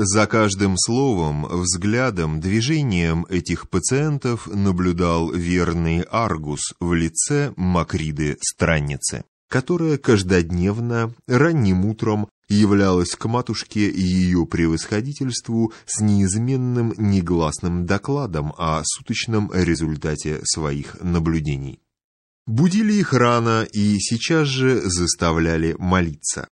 За каждым словом, взглядом, движением этих пациентов наблюдал верный Аргус в лице Макриды-странницы, которая каждодневно, ранним утром, являлась к матушке и ее превосходительству с неизменным негласным докладом о суточном результате своих наблюдений. Будили их рано и сейчас же заставляли молиться.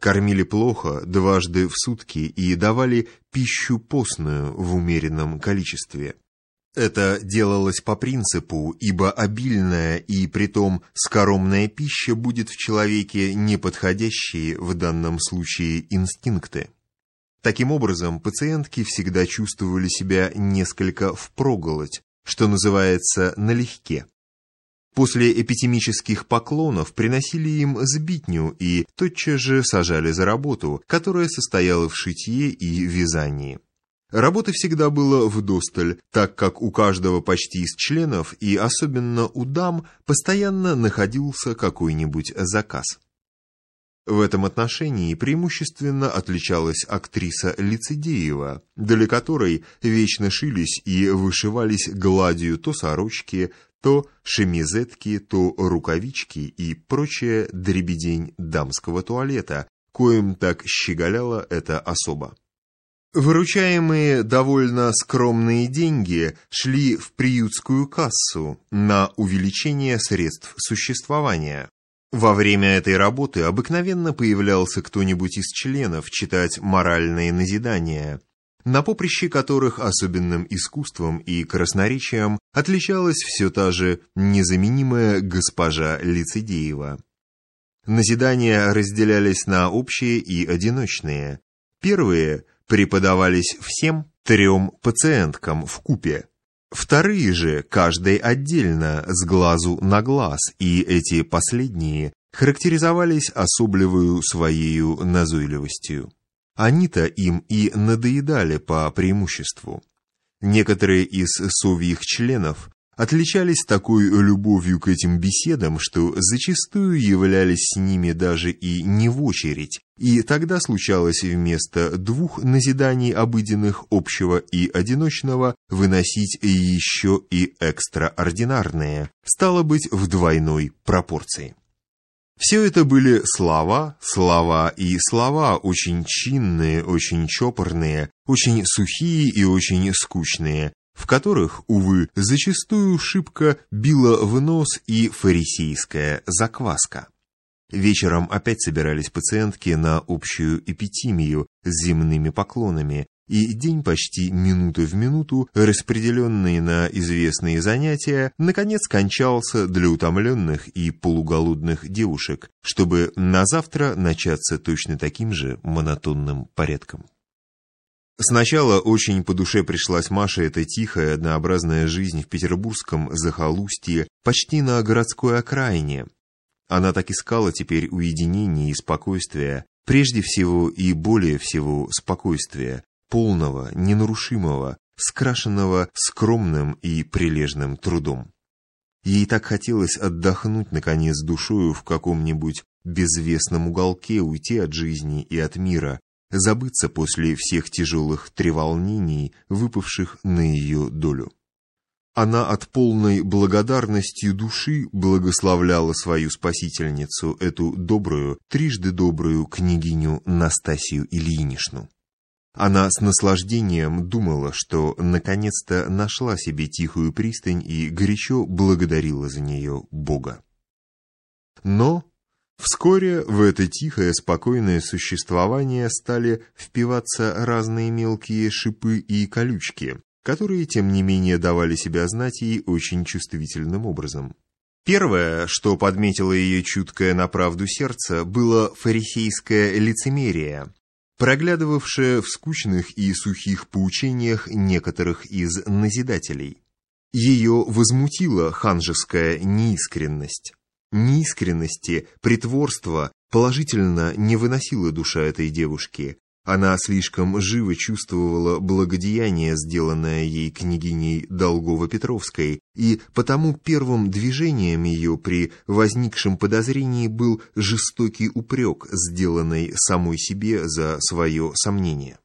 Кормили плохо дважды в сутки и давали пищу постную в умеренном количестве. Это делалось по принципу, ибо обильная и притом скоромная пища будет в человеке неподходящие в данном случае инстинкты. Таким образом, пациентки всегда чувствовали себя несколько впроголодь, что называется налегке. После эпитемических поклонов приносили им сбитню и тотчас же сажали за работу, которая состояла в шитье и вязании. Работы всегда было вдосталь, так как у каждого почти из членов, и особенно у дам, постоянно находился какой-нибудь заказ. В этом отношении преимущественно отличалась актриса Лицедеева, для которой вечно шились и вышивались гладью то сорочки, то шемизетки, то рукавички и прочая дребедень дамского туалета, коим так щеголяла эта особа. Выручаемые довольно скромные деньги шли в приютскую кассу на увеличение средств существования. Во время этой работы обыкновенно появлялся кто-нибудь из членов читать моральные назидания, на поприще которых особенным искусством и красноречием отличалась все та же незаменимая госпожа Лицедеева. Назидания разделялись на общие и одиночные. Первые преподавались всем трем пациенткам в купе. Вторые же, каждой отдельно, с глазу на глаз, и эти последние характеризовались особливую своей назойливостью. Они-то им и надоедали по преимуществу. Некоторые из совьих членов отличались такой любовью к этим беседам, что зачастую являлись с ними даже и не в очередь, и тогда случалось вместо двух назиданий обыденных общего и одиночного выносить еще и экстраординарные, стало быть, в двойной пропорции. Все это были слова, слова и слова, очень чинные, очень чопорные, очень сухие и очень скучные, в которых, увы, зачастую шибко била в нос и фарисейская закваска. Вечером опять собирались пациентки на общую эпитимию с земными поклонами, и день почти минуту в минуту, распределенный на известные занятия, наконец кончался для утомленных и полуголодных девушек, чтобы на завтра начаться точно таким же монотонным порядком. Сначала очень по душе пришлась Маше эта тихая, однообразная жизнь в петербургском захолустье, почти на городской окраине. Она так искала теперь уединения и спокойствия, прежде всего и более всего спокойствия, полного, ненарушимого, скрашенного скромным и прилежным трудом. Ей так хотелось отдохнуть, наконец, душою в каком-нибудь безвестном уголке, уйти от жизни и от мира, забыться после всех тяжелых треволнений, выпавших на ее долю. Она от полной благодарностью души благословляла свою спасительницу, эту добрую, трижды добрую княгиню Настасью Ильинишну. Она с наслаждением думала, что наконец-то нашла себе тихую пристань и горячо благодарила за нее Бога. Но вскоре в это тихое, спокойное существование стали впиваться разные мелкие шипы и колючки, которые, тем не менее, давали себя знать ей очень чувствительным образом. Первое, что подметило ее чуткое на правду сердце, было фарисейское лицемерие – проглядывавшая в скучных и сухих поучениях некоторых из назидателей. Ее возмутила ханжеская неискренность. Неискренности, притворства положительно не выносила душа этой девушки, она слишком живо чувствовала благодеяние, сделанное ей княгиней Долгово-Петровской, и потому первым движением ее при возникшем подозрении был жестокий упрек, сделанный самой себе за свое сомнение.